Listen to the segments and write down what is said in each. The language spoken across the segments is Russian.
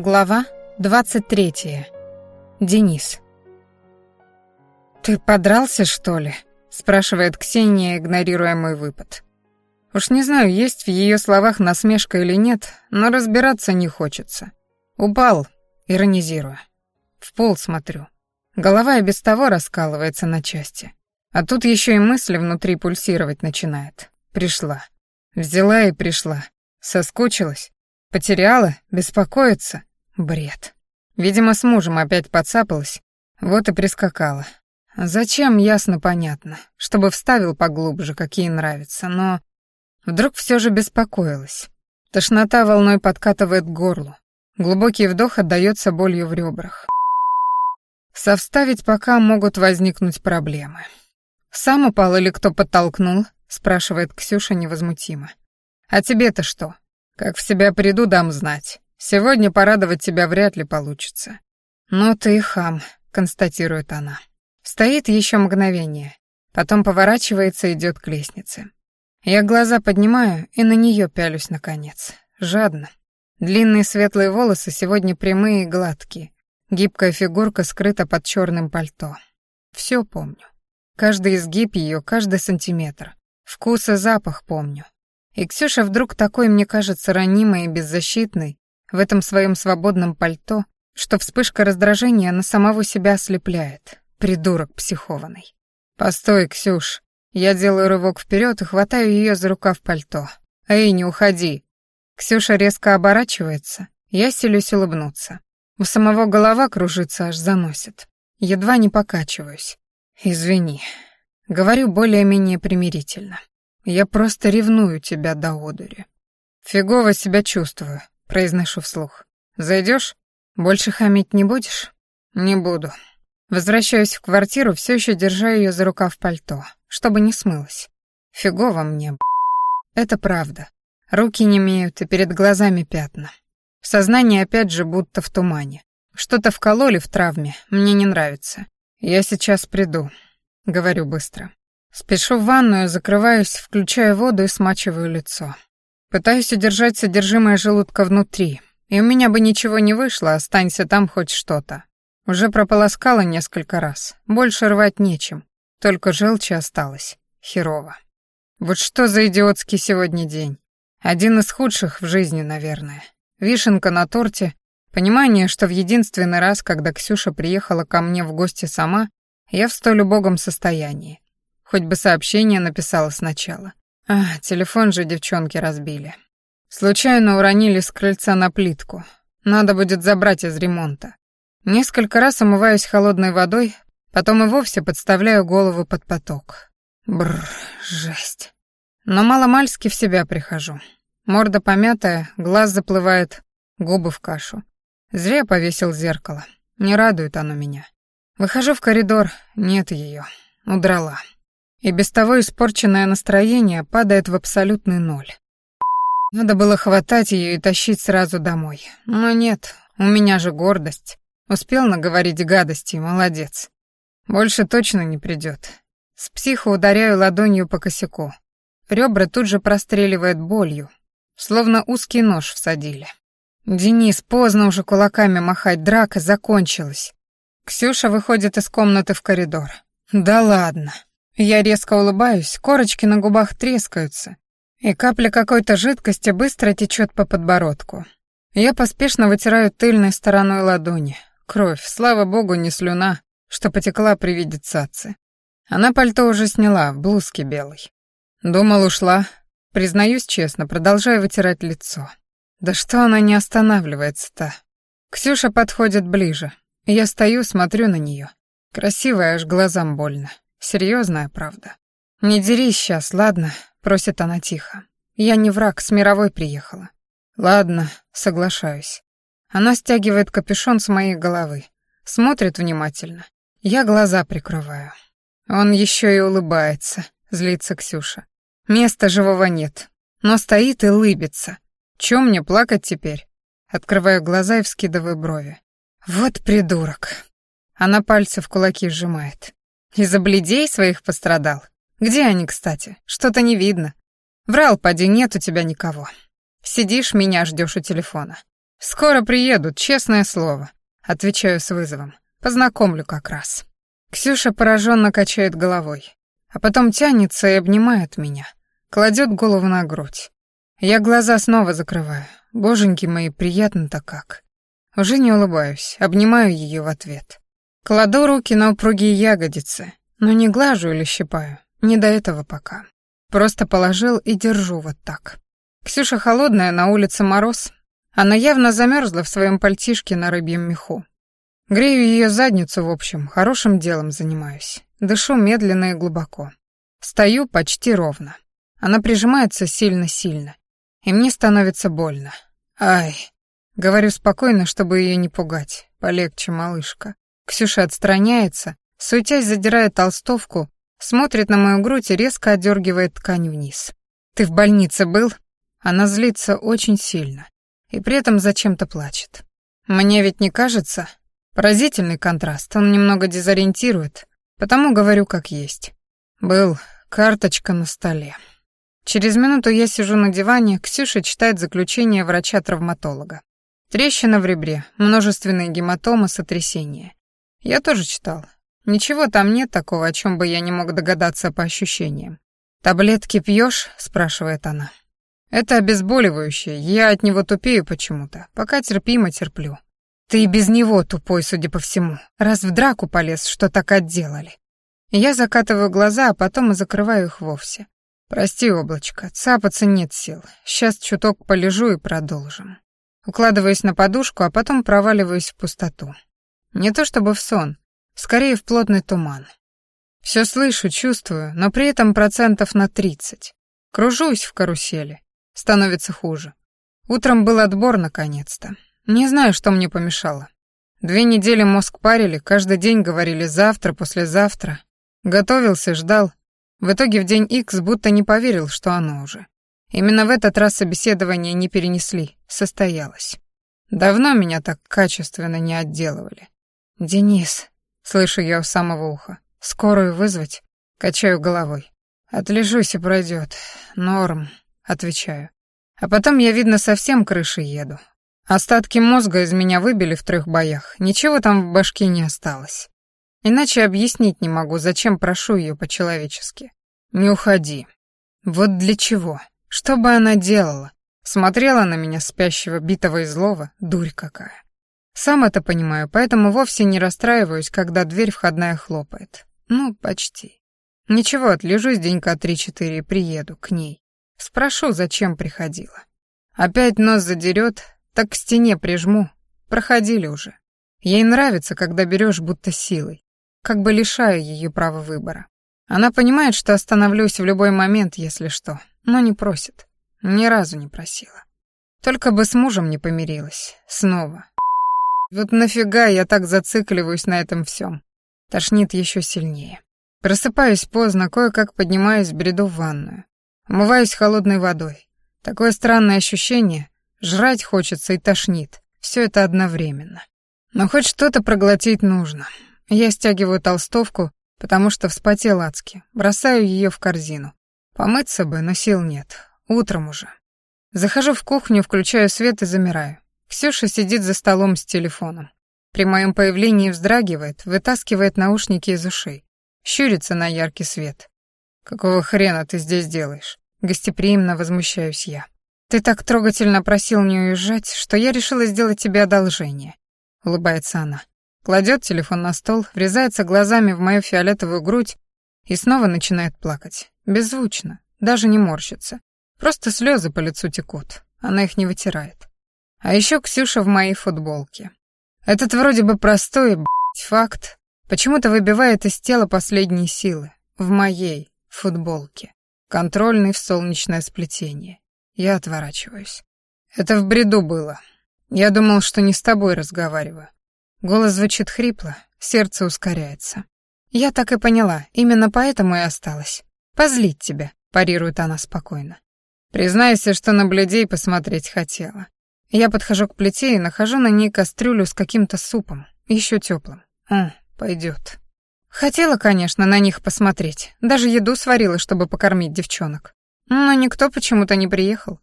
Глава 23. Денис. «Ты подрался, что ли?» — спрашивает Ксения, игнорируя мой выпад. Уж не знаю, есть в ее словах насмешка или нет, но разбираться не хочется. Упал, иронизируя. В пол смотрю. Голова и без того раскалывается на части. А тут еще и мысли внутри пульсировать начинает. Пришла. Взяла и пришла. Соскучилась. Потеряла? Беспокоится? Бред. Видимо, с мужем опять подцапалась, вот и прискакала. Зачем, ясно понятно, чтобы вставил поглубже, какие нравятся, но... Вдруг все же беспокоилась. Тошнота волной подкатывает к горлу. Глубокий вдох отдаётся болью в ребрах. Совставить пока могут возникнуть проблемы. «Сам упал или кто подтолкнул?» — спрашивает Ксюша невозмутимо. «А тебе-то что? Как в себя приду, дам знать. Сегодня порадовать тебя вряд ли получится. Ну ты хам, констатирует она. Стоит еще мгновение, потом поворачивается и идет к лестнице. Я глаза поднимаю и на нее пялюсь наконец. Жадно. Длинные светлые волосы сегодня прямые и гладкие. Гибкая фигурка скрыта под черным пальто. Все помню. Каждый изгиб ее, каждый сантиметр. Вкус и запах помню. И Ксюша вдруг такой, мне кажется, ранимой и беззащитной в этом своем свободном пальто, что вспышка раздражения на самого себя ослепляет. Придурок психованный. «Постой, Ксюш». Я делаю рывок вперед и хватаю ее за рукав пальто. «Эй, не уходи!» Ксюша резко оборачивается, я селюсь улыбнуться. У самого голова кружится, аж заносит. Едва не покачиваюсь. «Извини». Говорю более-менее примирительно. Я просто ревную тебя до одури. Фигово себя чувствую, произношу вслух. Зайдешь? Больше хамить не будешь? Не буду. Возвращаюсь в квартиру, все еще держа ее за рукав пальто, чтобы не смылась. Фигово мне, Это правда. Руки не имеют и перед глазами пятна. Сознание опять же будто в тумане. Что-то вкололи в травме, мне не нравится. Я сейчас приду, говорю быстро. Спешу в ванную, закрываюсь, включаю воду и смачиваю лицо. Пытаюсь удержать содержимое желудка внутри, и у меня бы ничего не вышло, останься там хоть что-то. Уже прополоскала несколько раз, больше рвать нечем, только желчи осталось. Херово. Вот что за идиотский сегодня день. Один из худших в жизни, наверное. Вишенка на торте, понимание, что в единственный раз, когда Ксюша приехала ко мне в гости сама, я в столь убогом состоянии. Хоть бы сообщение написала сначала. А, телефон же девчонки разбили. Случайно уронили с крыльца на плитку. Надо будет забрать из ремонта. Несколько раз умываюсь холодной водой, потом и вовсе подставляю голову под поток. Бррр, жесть. Но маломальски в себя прихожу. Морда помятая, глаз заплывает, губы в кашу. Зря повесил зеркало. Не радует оно меня. Выхожу в коридор, нет ее. Удрала. И без того испорченное настроение падает в абсолютный ноль. Надо было хватать ее и тащить сразу домой. Но нет, у меня же гордость. Успел наговорить гадости, молодец. Больше точно не придет. С психо ударяю ладонью по косяку. Ребра тут же простреливает болью, словно узкий нож всадили. Денис, поздно уже кулаками махать, драка закончилась. Ксюша выходит из комнаты в коридор. Да ладно. Я резко улыбаюсь, корочки на губах трескаются, и капля какой-то жидкости быстро течет по подбородку. Я поспешно вытираю тыльной стороной ладони. Кровь, слава богу, не слюна, что потекла при виде цацы. Она пальто уже сняла, в блузке белой. Думал, ушла. Признаюсь честно, продолжаю вытирать лицо. Да что она не останавливается-то? Ксюша подходит ближе. Я стою, смотрю на нее. Красивая, аж глазам больно. Серьезная правда. «Не дерись сейчас, ладно?» — просит она тихо. «Я не враг, с мировой приехала». «Ладно, соглашаюсь». Она стягивает капюшон с моей головы, смотрит внимательно. Я глаза прикрываю. Он еще и улыбается, злится Ксюша. Места живого нет, но стоит и лыбится. Чем мне плакать теперь? Открываю глаза и вскидываю брови. Вот придурок. Она пальцы в кулаки сжимает. Из-за бледей своих пострадал. Где они, кстати? Что-то не видно. Врал, поди, нет у тебя никого. Сидишь, меня ждешь у телефона. «Скоро приедут, честное слово», — отвечаю с вызовом. «Познакомлю как раз». Ксюша пораженно качает головой, а потом тянется и обнимает меня, кладет голову на грудь. Я глаза снова закрываю. Боженьки мои, приятно-то как. Уже не улыбаюсь, обнимаю ее в ответ. Кладу руки на упругие ягодицы, но не глажу или щипаю, не до этого пока. Просто положил и держу вот так. Ксюша холодная, на улице мороз. Она явно замерзла в своем пальтишке на рыбьем меху. Грею ее задницу, в общем, хорошим делом занимаюсь. Дышу медленно и глубоко. Стою почти ровно. Она прижимается сильно-сильно. И мне становится больно. Ай. Говорю спокойно, чтобы ее не пугать. Полегче, малышка. Ксюша отстраняется, суетясь задирая толстовку, смотрит на мою грудь и резко отдергивает ткань вниз. «Ты в больнице был?» Она злится очень сильно и при этом зачем-то плачет. Мне ведь не кажется. Поразительный контраст, он немного дезориентирует, потому говорю как есть. Был карточка на столе. Через минуту я сижу на диване, Ксюша читает заключение врача-травматолога. Трещина в ребре, множественные гематомы, сотрясение. Я тоже читал. Ничего там нет такого, о чем бы я не мог догадаться по ощущениям. «Таблетки пьешь?» — спрашивает она. «Это обезболивающее, я от него тупею почему-то, пока терпимо терплю. Ты и без него тупой, судя по всему, раз в драку полез, что так отделали». Я закатываю глаза, а потом и закрываю их вовсе. «Прости, облачко, цапаться нет сил. Сейчас чуток полежу и продолжим». Укладываюсь на подушку, а потом проваливаюсь в пустоту. Не то чтобы в сон, скорее в плотный туман. Все слышу, чувствую, но при этом процентов на тридцать. Кружусь в карусели. Становится хуже. Утром был отбор наконец-то. Не знаю, что мне помешало. Две недели мозг парили, каждый день говорили «завтра», «послезавтра». Готовился, ждал. В итоге в день Икс будто не поверил, что оно уже. Именно в этот раз собеседование не перенесли, состоялось. Давно меня так качественно не отделывали. «Денис», — слышу я у самого уха, — «скорую вызвать?» Качаю головой. «Отлежусь и пройдет. Норм», — отвечаю. А потом я, видно, совсем крышей еду. Остатки мозга из меня выбили в трех боях. Ничего там в башке не осталось. Иначе объяснить не могу, зачем прошу ее по-человечески. Не уходи. Вот для чего? Что бы она делала? Смотрела на меня, спящего, битого и злого, дурь какая. Сам это понимаю, поэтому вовсе не расстраиваюсь, когда дверь входная хлопает. Ну, почти. Ничего, отлежусь денька три-четыре и приеду к ней. Спрошу, зачем приходила. Опять нос задерет, так к стене прижму. Проходили уже. Ей нравится, когда берешь будто силой, как бы лишая ее права выбора. Она понимает, что остановлюсь в любой момент, если что, но не просит. Ни разу не просила. Только бы с мужем не помирилась. Снова. Вот нафига я так зацикливаюсь на этом всем? Тошнит еще сильнее. Просыпаюсь поздно, кое-как поднимаюсь бреду в ванную. Умываюсь холодной водой. Такое странное ощущение. Жрать хочется и тошнит. Все это одновременно. Но хоть что-то проглотить нужно. Я стягиваю толстовку, потому что вспотел адски. Бросаю ее в корзину. Помыться бы, но сил нет. Утром уже. Захожу в кухню, включаю свет и замираю. Ксюша сидит за столом с телефоном. При моем появлении вздрагивает, вытаскивает наушники из ушей. Щурится на яркий свет. «Какого хрена ты здесь делаешь?» Гостеприимно возмущаюсь я. «Ты так трогательно просил не уезжать, что я решила сделать тебе одолжение», — улыбается она. Кладет телефон на стол, врезается глазами в мою фиолетовую грудь и снова начинает плакать. Беззвучно, даже не морщится. Просто слезы по лицу текут, она их не вытирает. А еще Ксюша в моей футболке. Этот вроде бы простой, блядь, факт почему-то выбивает из тела последние силы. В моей футболке. Контрольный в солнечное сплетение. Я отворачиваюсь. Это в бреду было. Я думал, что не с тобой разговариваю. Голос звучит хрипло, сердце ускоряется. Я так и поняла, именно поэтому и осталась. Позлить тебя, парирует она спокойно. Признайся, что на бледей посмотреть хотела. Я подхожу к плите и нахожу на ней кастрюлю с каким-то супом, еще теплым. О, пойдет. Хотела, конечно, на них посмотреть. Даже еду сварила, чтобы покормить девчонок. Но никто почему-то не приехал.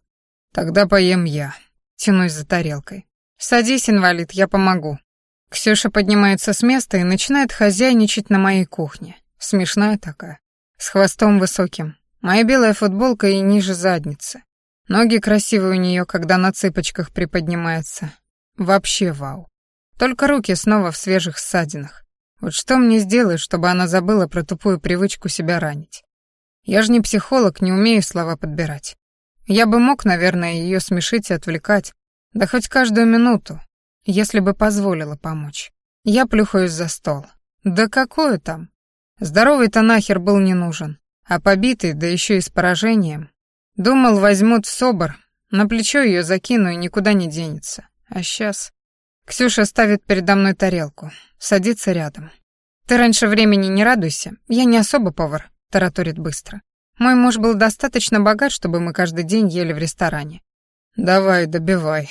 Тогда поем я. Тянусь за тарелкой. «Садись, инвалид, я помогу». Ксюша поднимается с места и начинает хозяйничать на моей кухне. Смешная такая. С хвостом высоким. Моя белая футболка и ниже задницы. Ноги красивые у нее, когда на цыпочках приподнимается. Вообще вау. Только руки снова в свежих ссадинах. Вот что мне сделать, чтобы она забыла про тупую привычку себя ранить? Я же не психолог, не умею слова подбирать. Я бы мог, наверное, ее смешить и отвлекать, да хоть каждую минуту, если бы позволила помочь. Я плюхаюсь за стол. Да какое там? Здоровый-то нахер был не нужен, а побитый, да еще и с поражением. Думал, возьмут собор, на плечо ее закину и никуда не денется. А сейчас... Ксюша ставит передо мной тарелку, садится рядом. «Ты раньше времени не радуйся, я не особо повар», — тараторит быстро. «Мой муж был достаточно богат, чтобы мы каждый день ели в ресторане». «Давай, добивай»,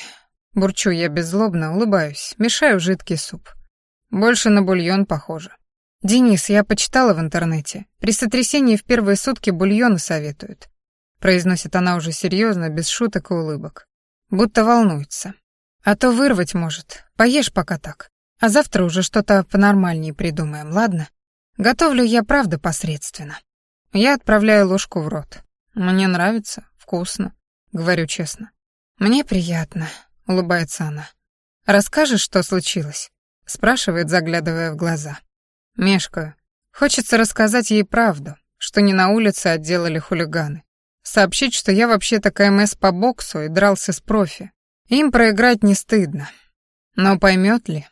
Бурчу я беззлобно, улыбаюсь, мешаю жидкий суп. Больше на бульон похоже. «Денис, я почитала в интернете. При сотрясении в первые сутки бульоны советуют». Произносит она уже серьезно, без шуток и улыбок. Будто волнуется. «А то вырвать может. Поешь пока так. А завтра уже что-то понормальнее придумаем, ладно? Готовлю я правда посредственно. Я отправляю ложку в рот. Мне нравится, вкусно, говорю честно. Мне приятно, — улыбается она. «Расскажешь, что случилось?» — спрашивает, заглядывая в глаза. Мешкаю. Хочется рассказать ей правду, что не на улице отделали хулиганы. Сообщить, что я вообще-то КМС по боксу и дрался с профи. Им проиграть не стыдно. Но поймет ли?